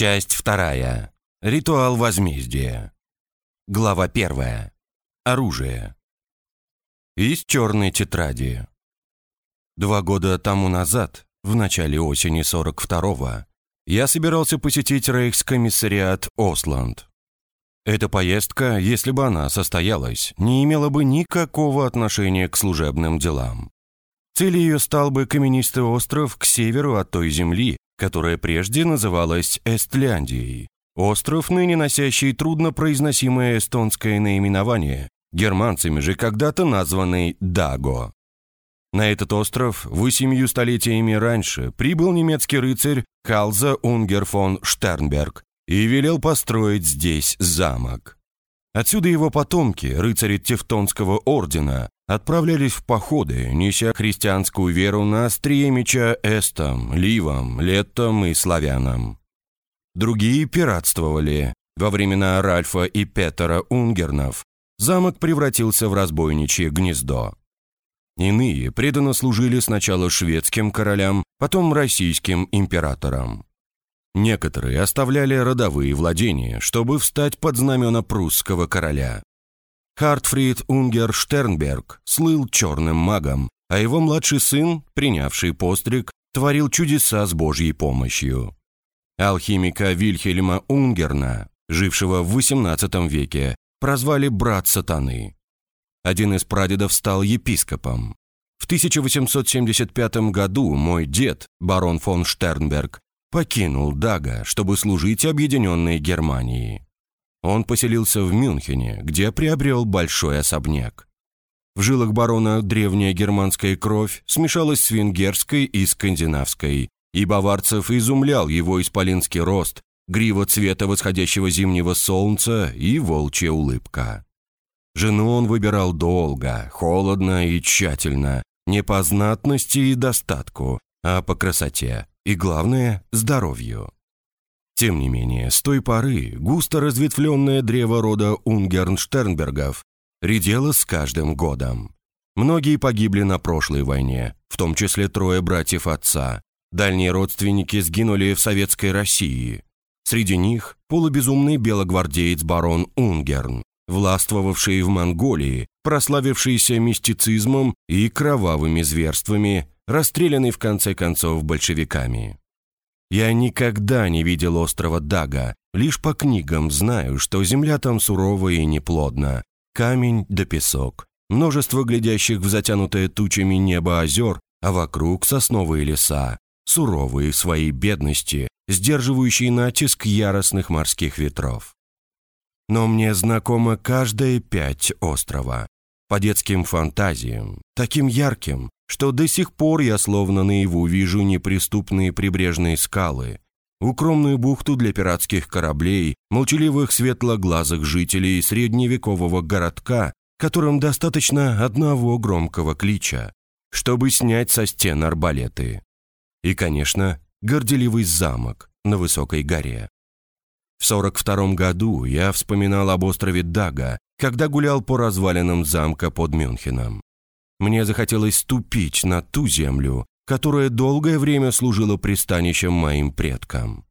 Часть вторая. Ритуал возмездия. Глава первая. Оружие. Из черной тетради. Два года тому назад, в начале осени 42-го, я собирался посетить рейхскомиссариат Осланд. Эта поездка, если бы она состоялась, не имела бы никакого отношения к служебным делам. Целью ее стал бы каменистый остров к северу от той земли, которая прежде называлась Эстляндией. Остров, ныне носящий труднопроизносимое эстонское наименование, германцами же когда-то названный Даго. На этот остров восемью столетиями раньше прибыл немецкий рыцарь Калза Унгер фон Штернберг и велел построить здесь замок. Отсюда его потомки, рыцари Тевтонского ордена, отправлялись в походы, неся христианскую веру на острие меча эстам, ливам, леттам и славянам. Другие пиратствовали. Во времена Ральфа и Петера Унгернов замок превратился в разбойничье гнездо. Иные преданно служили сначала шведским королям, потом российским императорам. Некоторые оставляли родовые владения, чтобы встать под знамена прусского короля. Хартфрид Унгер Штернберг слыл черным магом, а его младший сын, принявший постриг, творил чудеса с Божьей помощью. Алхимика Вильхельма Унгерна, жившего в XVIII веке, прозвали «брат сатаны». Один из прадедов стал епископом. В 1875 году мой дед, барон фон Штернберг, покинул Дага, чтобы служить объединенной Германии. Он поселился в Мюнхене, где приобрел большой особняк. В жилах барона древняя германская кровь смешалась с венгерской и скандинавской, и баварцев изумлял его исполинский рост, грива цвета восходящего зимнего солнца и волчья улыбка. Жену он выбирал долго, холодно и тщательно, не по знатности и достатку, а по красоте, и, главное, здоровью. Тем не менее, с той поры густо разветвленное древо рода Унгернштернбергов редело с каждым годом. Многие погибли на прошлой войне, в том числе трое братьев отца. Дальние родственники сгинули в советской России. Среди них полубезумный белогвардеец барон Унгерн, властвовавший в Монголии, прославившийся мистицизмом и кровавыми зверствами, расстрелянный в конце концов большевиками. Я никогда не видел острова Дага, лишь по книгам знаю, что земля там суровая и неплодна, камень да песок, множество глядящих в затянутое тучами небо озер, а вокруг сосновые леса, суровые в своей бедности, сдерживающие натиск яростных морских ветров. Но мне знакома каждая пять острова. По детским фантазиям, таким ярким, что до сих пор я словно наяву вижу неприступные прибрежные скалы, укромную бухту для пиратских кораблей, молчаливых светлоглазых жителей средневекового городка, которым достаточно одного громкого клича, чтобы снять со стен арбалеты. И, конечно, горделивый замок на высокой горе. В 42 году я вспоминал об острове Дага, когда гулял по развалинам замка под Мюнхеном. Мне захотелось ступить на ту землю, которая долгое время служила пристанищем моим предкам.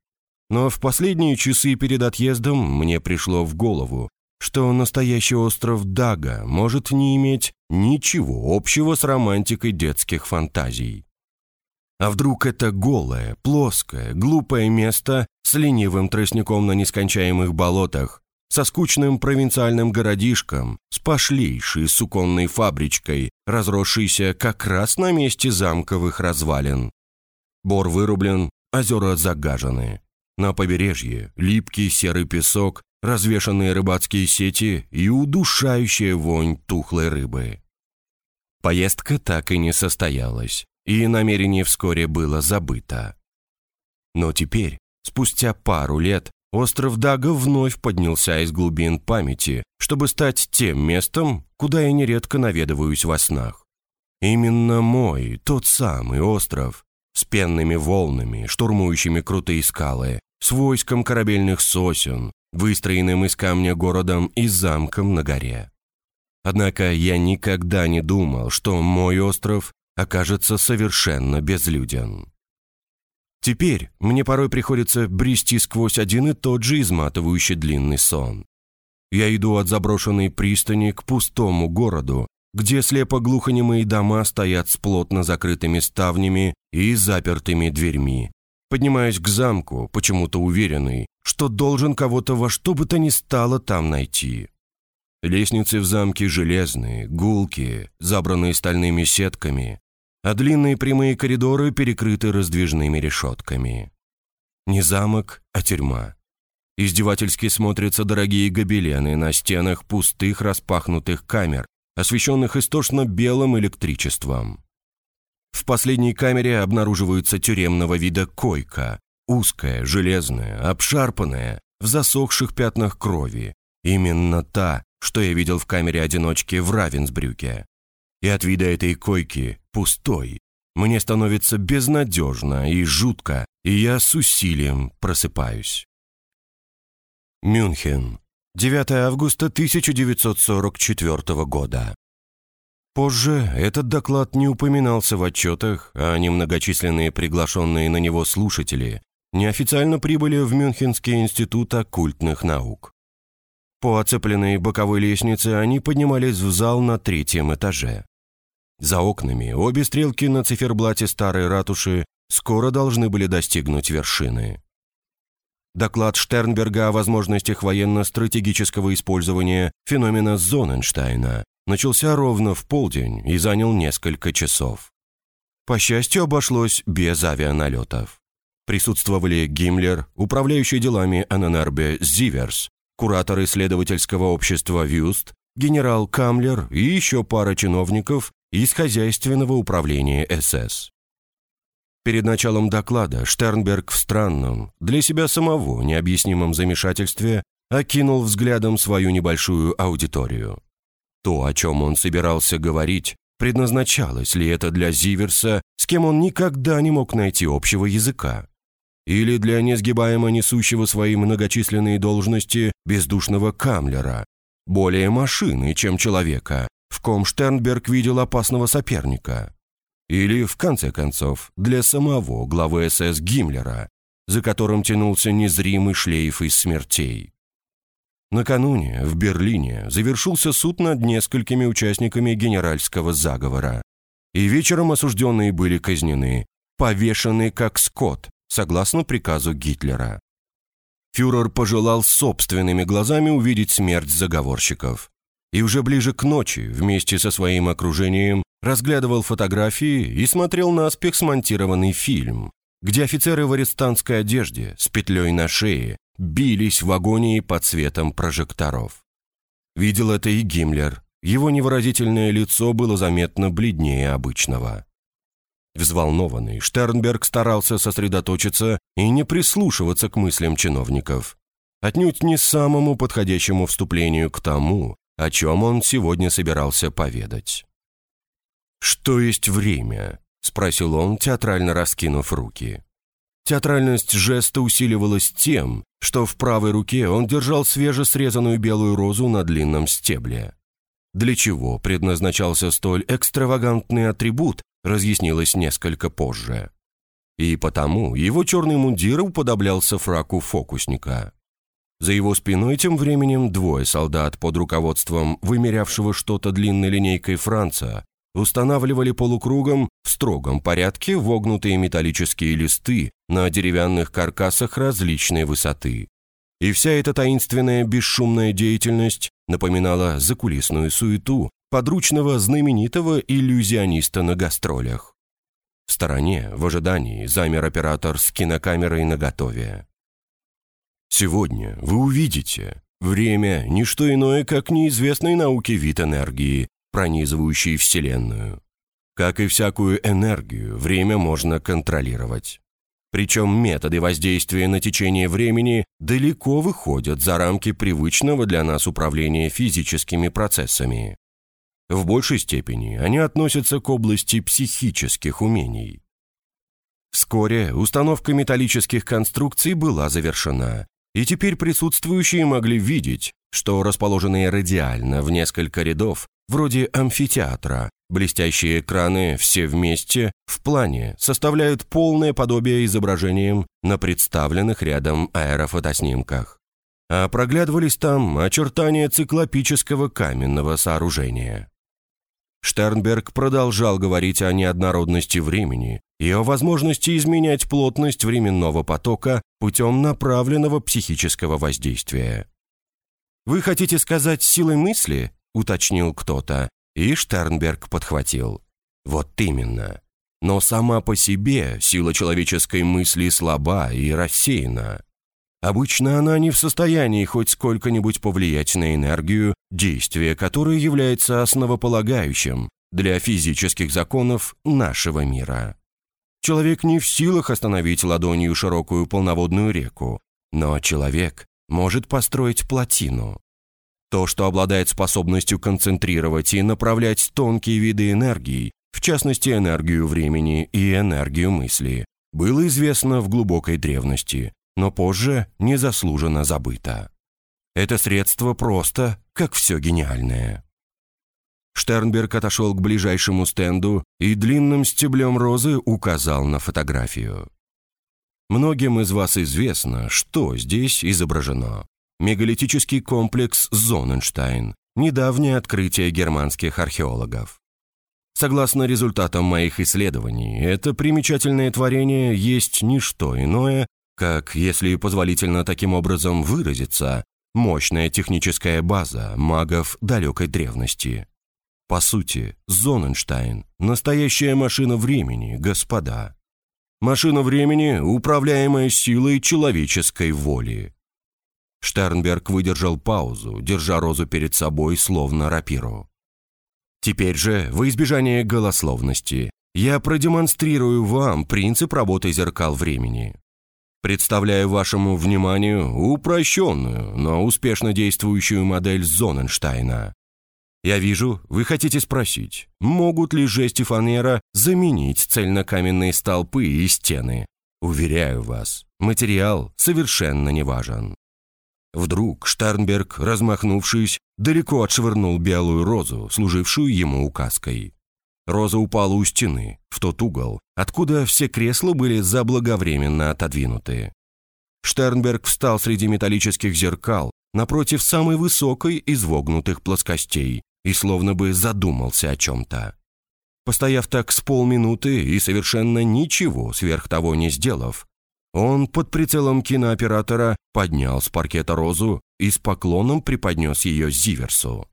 Но в последние часы перед отъездом мне пришло в голову, что настоящий остров Дага может не иметь ничего общего с романтикой детских фантазий. А вдруг это голое, плоское, глупое место с ленивым тростником на нескончаемых болотах со скучным провинциальным городишком, с пошлейшей суконной фабричкой, разросшейся как раз на месте замковых развалин. Бор вырублен, озера загажены. На побережье липкий серый песок, развешанные рыбацкие сети и удушающая вонь тухлой рыбы. Поездка так и не состоялась, и намерение вскоре было забыто. Но теперь, спустя пару лет, Остров Дага вновь поднялся из глубин памяти, чтобы стать тем местом, куда я нередко наведываюсь во снах. Именно мой, тот самый остров, с пенными волнами, штурмующими крутые скалы, с войском корабельных сосен, выстроенным из камня городом и замком на горе. Однако я никогда не думал, что мой остров окажется совершенно безлюден. Теперь мне порой приходится брести сквозь один и тот же изматывающий длинный сон. Я иду от заброшенной пристани к пустому городу, где слепо-глухонемые дома стоят с плотно закрытыми ставнями и запертыми дверьми. Поднимаюсь к замку, почему-то уверенный, что должен кого-то во что бы то ни стало там найти. Лестницы в замке железные, гулкие, забранные стальными сетками, а длинные прямые коридоры перекрыты раздвижными решетками. Не замок, а тюрьма. Издевательски смотрятся дорогие гобелены на стенах пустых распахнутых камер, освещенных истошно белым электричеством. В последней камере обнаруживается тюремного вида койка, узкая, железная, обшарпанная, в засохших пятнах крови. Именно та, что я видел в камере одиночки в Равенсбрюке. И от вида этой койки, пустой, мне становится безнадежно и жутко, и я с усилием просыпаюсь. Мюнхен. 9 августа 1944 года. Позже этот доклад не упоминался в отчетах, а немногочисленные приглашенные на него слушатели неофициально прибыли в Мюнхенский институт оккультных наук. По оцепленной боковой лестнице они поднимались в зал на третьем этаже. За окнами обе стрелки на циферблате старой ратуши скоро должны были достигнуть вершины. Доклад Штернберга о возможностях военно-стратегического использования феномена Зоненштейна начался ровно в полдень и занял несколько часов. По счастью, обошлось без авианалетов. Присутствовали Гиммлер, управляющий делами ННРБ Зиверс, куратор исследовательского общества «Вюст», генерал Камлер и еще пара чиновников из хозяйственного управления СС. Перед началом доклада Штернберг в странном, для себя самого необъяснимом замешательстве окинул взглядом свою небольшую аудиторию. То, о чем он собирался говорить, предназначалось ли это для Зиверса, с кем он никогда не мог найти общего языка? или для несгибаемо несущего свои многочисленные должности бездушного Камлера, более машины, чем человека, в ком Штернберг видел опасного соперника. Или, в конце концов, для самого главы СС Гиммлера, за которым тянулся незримый шлейф из смертей. Накануне в Берлине завершился суд над несколькими участниками генеральского заговора, и вечером осужденные были казнены, повешены как скот, согласно приказу Гитлера. Фюрер пожелал собственными глазами увидеть смерть заговорщиков. И уже ближе к ночи вместе со своим окружением разглядывал фотографии и смотрел наспех смонтированный фильм, где офицеры в арестантской одежде с петлей на шее бились в агонии под светом прожекторов. Видел это и Гиммлер. Его невыразительное лицо было заметно бледнее обычного. Взволнованный, Штернберг старался сосредоточиться и не прислушиваться к мыслям чиновников. Отнюдь не самому подходящему вступлению к тому, о чем он сегодня собирался поведать. «Что есть время?» – спросил он, театрально раскинув руки. Театральность жеста усиливалась тем, что в правой руке он держал свежесрезанную белую розу на длинном стебле. Для чего предназначался столь экстравагантный атрибут, разъяснилось несколько позже. И потому его черный мундир уподоблялся фраку фокусника. За его спиной тем временем двое солдат под руководством вымерявшего что-то длинной линейкой Франца устанавливали полукругом в строгом порядке вогнутые металлические листы на деревянных каркасах различной высоты. И вся эта таинственная бесшумная деятельность напоминала закулисную суету подручного знаменитого иллюзиониста на гастролях. В стороне, в ожидании, замер оператор с кинокамерой наготове. Сегодня вы увидите, время – не что иное, как неизвестный науке вид энергии, пронизывающий Вселенную. Как и всякую энергию, время можно контролировать. Причем методы воздействия на течение времени далеко выходят за рамки привычного для нас управления физическими процессами. В большей степени они относятся к области психических умений. Вскоре установка металлических конструкций была завершена, и теперь присутствующие могли видеть, что расположенные радиально в несколько рядов, вроде амфитеатра, Блестящие экраны все вместе в плане составляют полное подобие изображениям на представленных рядом аэрофотоснимках. А проглядывались там очертания циклопического каменного сооружения. Штернберг продолжал говорить о неоднородности времени и о возможности изменять плотность временного потока путем направленного психического воздействия. «Вы хотите сказать силой мысли?» – уточнил кто-то, и Штернберг подхватил. Вот именно. Но сама по себе сила человеческой мысли слаба и рассеяна. Обычно она не в состоянии хоть сколько-нибудь повлиять на энергию, действие которой является основополагающим для физических законов нашего мира. Человек не в силах остановить ладонью широкую полноводную реку, но человек может построить плотину. То, что обладает способностью концентрировать и направлять тонкие виды энергии, в частности энергию времени и энергию мысли, было известно в глубокой древности, но позже незаслуженно забыто. Это средство просто, как все гениальное. Штернберг отошел к ближайшему стенду и длинным стеблем розы указал на фотографию. Многим из вас известно, что здесь изображено мегалитический комплекс Зоненштайн, недавнее открытие германских археологов. Согласно результатам моих исследований, это примечательное творение есть не что иное, как, если позволительно таким образом выразиться, мощная техническая база магов далекой древности. По сути, Зоненштайн – настоящая машина времени, господа. Машина времени, управляемая силой человеческой воли. Штернберг выдержал паузу, держа розу перед собой, словно рапиру. «Теперь же, во избежание голословности, я продемонстрирую вам принцип работы зеркал времени. Представляю вашему вниманию упрощенную, но успешно действующую модель Зоненштейна. Я вижу, вы хотите спросить, могут ли жесть фанера заменить цельнокаменные столпы и стены? Уверяю вас, материал совершенно не важен. Вдруг Штернберг, размахнувшись, далеко отшвырнул белую розу, служившую ему указкой. Роза упала у стены, в тот угол, откуда все кресла были заблаговременно отодвинуты. Штернберг встал среди металлических зеркал, напротив самой высокой из вогнутых плоскостей, и словно бы задумался о чем-то. Постояв так с полминуты и совершенно ничего сверх того не сделав, он под прицелом кинооператора поднял с паркета розу и с поклоном преподнес ее Зиверсу.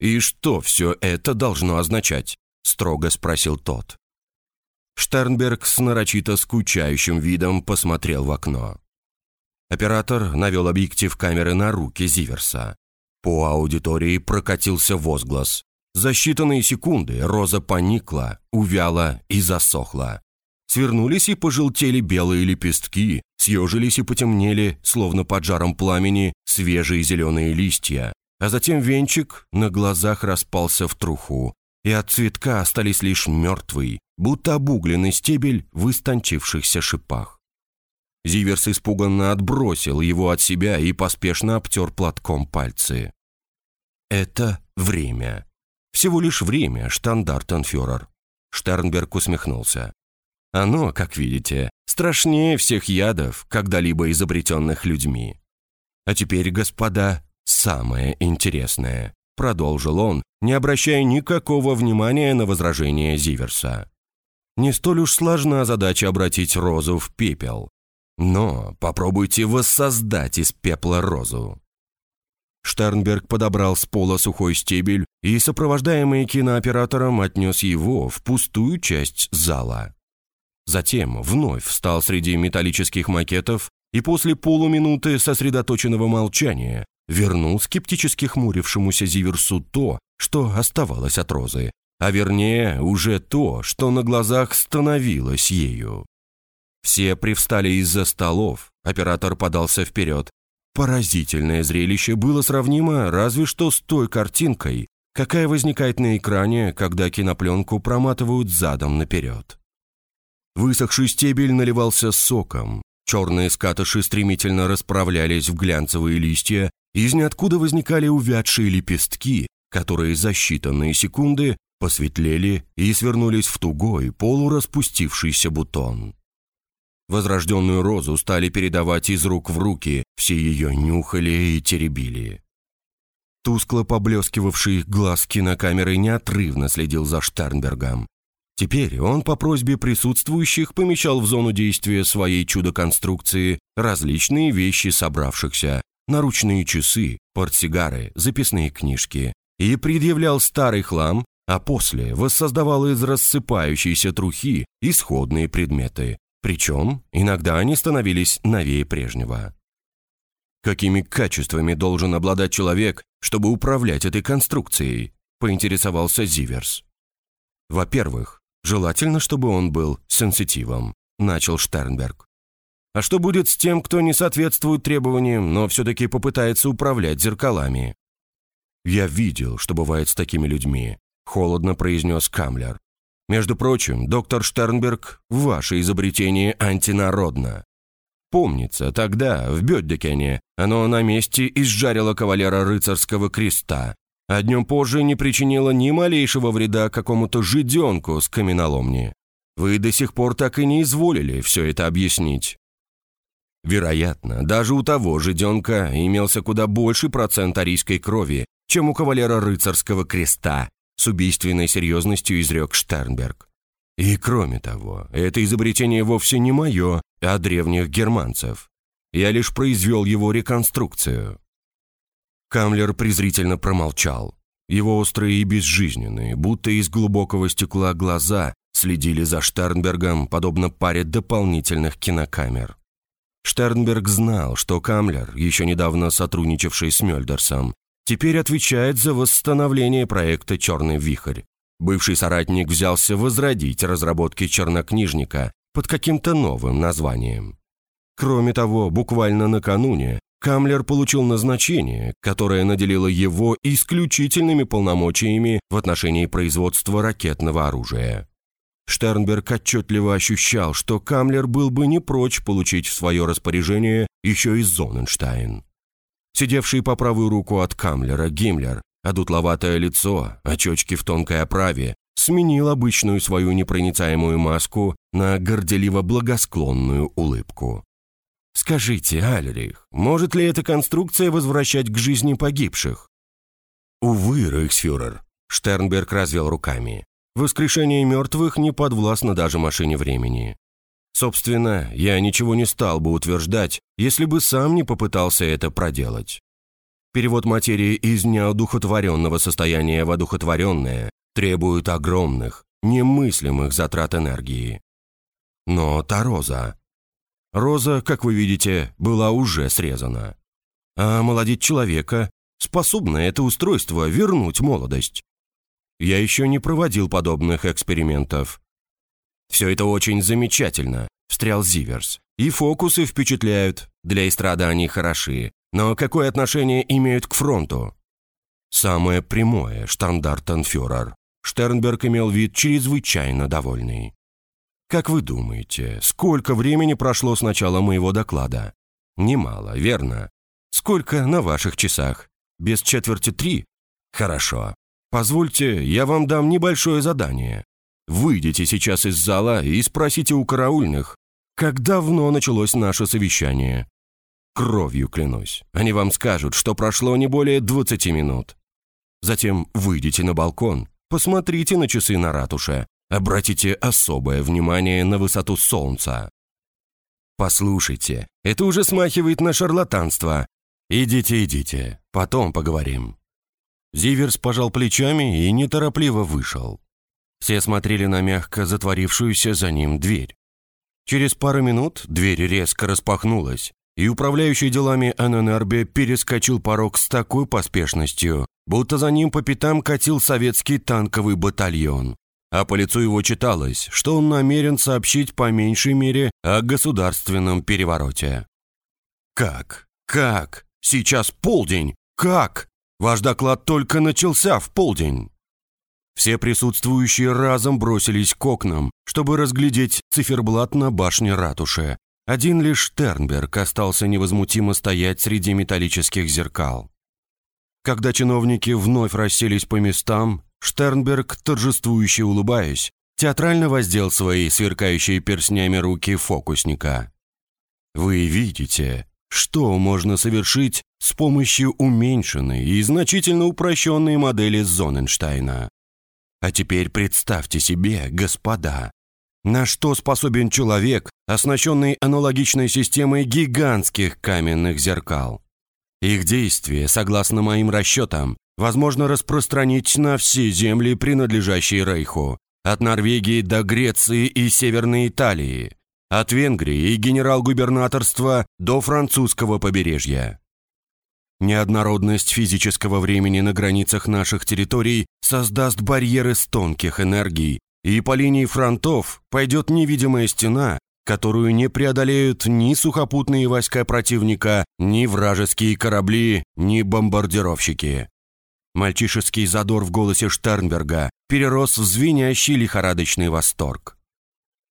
«И что все это должно означать?» – строго спросил тот. Штернберг с нарочито скучающим видом посмотрел в окно. Оператор навел объектив камеры на руки Зиверса. По аудитории прокатился возглас. За считанные секунды роза поникла, увяла и засохла. Свернулись и пожелтели белые лепестки, съежились и потемнели, словно под жаром пламени, свежие зеленые листья. А затем венчик на глазах распался в труху, и от цветка остались лишь мертвый, будто обугленный стебель в истончившихся шипах. Зиверс испуганно отбросил его от себя и поспешно обтер платком пальцы. «Это время. Всего лишь время, штандартенфюрер». Штернберг усмехнулся. Оно, как видите, страшнее всех ядов, когда-либо изобретенных людьми. А теперь, господа, самое интересное, продолжил он, не обращая никакого внимания на возражение Зиверса. Не столь уж сложна задача обратить розу в пепел. Но попробуйте воссоздать из пепла розу. Штернберг подобрал с пола сухой стебель и, сопровождаемый кинооператором, отнес его в пустую часть зала. Затем вновь встал среди металлических макетов и после полуминуты сосредоточенного молчания вернул скептически хмурившемуся Зиверсу то, что оставалось от розы, а вернее уже то, что на глазах становилось ею. Все привстали из-за столов, оператор подался вперед. Поразительное зрелище было сравнимо разве что с той картинкой, какая возникает на экране, когда кинопленку проматывают задом наперед. Высохший стебель наливался соком. Черные скатыши стремительно расправлялись в глянцевые листья, из ниоткуда возникали увядшие лепестки, которые за считанные секунды посветлели и свернулись в тугой, полураспустившийся бутон. Возрожденную розу стали передавать из рук в руки, все ее нюхали и теребили. Тускло поблескивавший глаз кинокамеры неотрывно следил за Штернбергом. Теперь он по просьбе присутствующих помещал в зону действия своей чудо-конструкции различные вещи собравшихся, наручные часы, портсигары, записные книжки, и предъявлял старый хлам, а после воссоздавал из рассыпающейся трухи исходные предметы, причем иногда они становились новее прежнего. Какими качествами должен обладать человек, чтобы управлять этой конструкцией, поинтересовался Зиверс. Во-первых, желательно, чтобы он был сенситивом, начал Штернберг. А что будет с тем, кто не соответствует требованиям, но все-таки попытается управлять зеркалами? Я видел, что бывает с такими людьми, холодно произнес Камлер. Между прочим, доктор Штернберг, ваше изобретение антинародно. Помнится, тогда, в Бёддекене, оно на месте изжарило кавалера рыцарского креста, а днем позже не причинило ни малейшего вреда какому-то жиденку с каменоломни. Вы до сих пор так и не изволили все это объяснить. Вероятно, даже у того жиденка имелся куда больший процент арийской крови, чем у кавалера рыцарского креста, с убийственной серьезностью изрек Штернберг. И кроме того, это изобретение вовсе не мое, а древних германцев. Я лишь произвел его реконструкцию. Камлер презрительно промолчал. Его острые и безжизненные, будто из глубокого стекла глаза, следили за Штернбергом, подобно паре дополнительных кинокамер. Штернберг знал, что Камлер, еще недавно сотрудничавший с Мёльдерсом, теперь отвечает за восстановление проекта «Черный вихрь». Бывший соратник взялся возродить разработки чернокнижника под каким-то новым названием. Кроме того, буквально накануне Камлер получил назначение, которое наделило его исключительными полномочиями в отношении производства ракетного оружия. Штернберг отчетливо ощущал, что Камлер был бы не прочь получить в свое распоряжение еще и Зоненштайн. Сидевший по правую руку от Камлера Гиммлер, одутловатое лицо, очечки в тонкой оправе, сменил обычную свою непроницаемую маску на горделиво-благосклонную улыбку. «Скажите, Альрих, может ли эта конструкция возвращать к жизни погибших?» «Увы, Рейхсфюрер», — Штернберг развел руками. «Воскрешение мертвых не подвластно даже машине времени. Собственно, я ничего не стал бы утверждать, если бы сам не попытался это проделать. Перевод материи из неодухотворенного состояния в одухотворенное требует огромных, немыслимых затрат энергии. Но та роза... Роза, как вы видите, была уже срезана. А молодить человека способно это устройство вернуть молодость. Я еще не проводил подобных экспериментов, «Все это очень замечательно», — встрял Зиверс. «И фокусы впечатляют, для эстрады они хороши. Но какое отношение имеют к фронту?» «Самое прямое, штандартенфюрер». Штернберг имел вид чрезвычайно довольный. «Как вы думаете, сколько времени прошло с начала моего доклада?» «Немало, верно. Сколько на ваших часах? Без четверти три? Хорошо. Позвольте, я вам дам небольшое задание. Выйдите сейчас из зала и спросите у караульных, как давно началось наше совещание. Кровью клянусь. Они вам скажут, что прошло не более 20 минут. Затем выйдите на балкон, посмотрите на часы на ратуше, обратите особое внимание на высоту солнца. Послушайте, это уже смахивает на шарлатанство. Идите, идите, потом поговорим. Зиверс пожал плечами и неторопливо вышел. Все смотрели на мягко затворившуюся за ним дверь. Через пару минут дверь резко распахнулась, и управляющий делами Ананербе перескочил порог с такой поспешностью, будто за ним по пятам катил советский танковый батальон. А по лицу его читалось, что он намерен сообщить по меньшей мере о государственном перевороте. «Как? Как? Сейчас полдень? Как? Ваш доклад только начался в полдень!» Все присутствующие разом бросились к окнам, чтобы разглядеть циферблат на башне ратуши. Один лишь Штернберг остался невозмутимо стоять среди металлических зеркал. Когда чиновники вновь расселись по местам, Штернберг, торжествующе улыбаясь, театрально воздел свои сверкающие перстнями руки фокусника. «Вы видите, что можно совершить с помощью уменьшенной и значительно упрощенной модели Зоненштейна. А теперь представьте себе, господа, на что способен человек, оснащенный аналогичной системой гигантских каменных зеркал. Их действие, согласно моим расчетам, возможно распространить на все земли, принадлежащие Рейху, от Норвегии до Греции и Северной Италии, от Венгрии и генерал-губернаторства до французского побережья. Неоднородность физического времени на границах наших территорий создаст барьеры из тонких энергий, и по линии фронтов пойдет невидимая стена, которую не преодолеют ни сухопутные войска противника, ни вражеские корабли, ни бомбардировщики. Мальчишеский задор в голосе Штернберга перерос в звенящий лихорадочный восторг.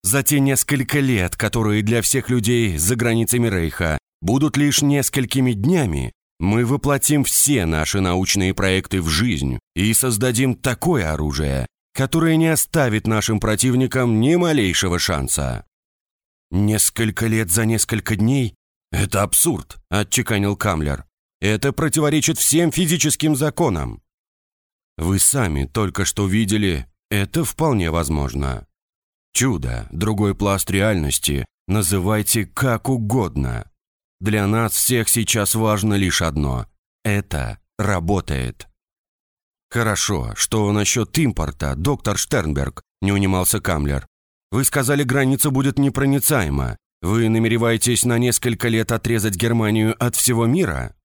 За те несколько лет, которые для всех людей за границами Рейха будут лишь несколькими днями, мы воплотим все наши научные проекты в жизнь и создадим такое оружие, которое не оставит нашим противникам ни малейшего шанса. Несколько лет за несколько дней – это абсурд, отчеканил Камлер. Это противоречит всем физическим законам. Вы сами только что видели, это вполне возможно. Чудо, другой пласт реальности, называйте как угодно. Для нас всех сейчас важно лишь одно – это работает. «Хорошо, что насчет импорта, доктор Штернберг?» – не унимался Камлер. «Вы сказали, граница будет непроницаема. Вы намереваетесь на несколько лет отрезать Германию от всего мира?»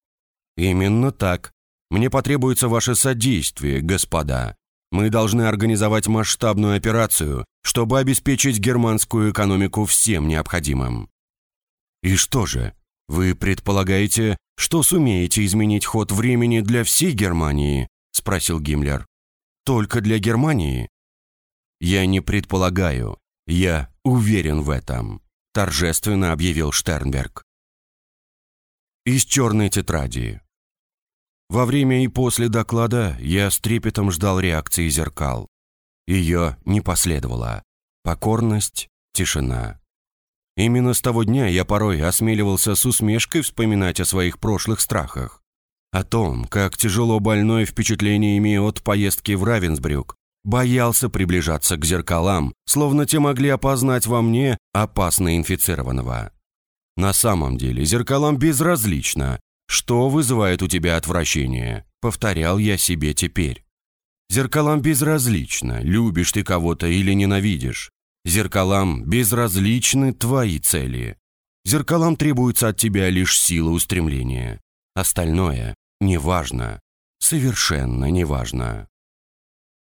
«Именно так. Мне потребуется ваше содействие, господа. Мы должны организовать масштабную операцию, чтобы обеспечить германскую экономику всем необходимым». «И что же, вы предполагаете, что сумеете изменить ход времени для всей Германии?» – спросил Гиммлер. «Только для Германии?» «Я не предполагаю. Я уверен в этом», – торжественно объявил Штернберг. Из черной тетради. Во время и после доклада я с трепетом ждал реакции зеркал. Ее не последовало. Покорность, тишина. Именно с того дня я порой осмеливался с усмешкой вспоминать о своих прошлых страхах. О том, как тяжело больной впечатлениями от поездки в Равенсбрюк боялся приближаться к зеркалам, словно те могли опознать во мне опасно инфицированного. На самом деле зеркалам безразлично, что вызывает у тебя отвращение, повторял я себе теперь. Зеркалам безразлично, любишь ты кого-то или ненавидишь. Зеркалам безразличны твои цели. Зеркалам требуется от тебя лишь сила устремления. Остальное неважно. Совершенно неважно.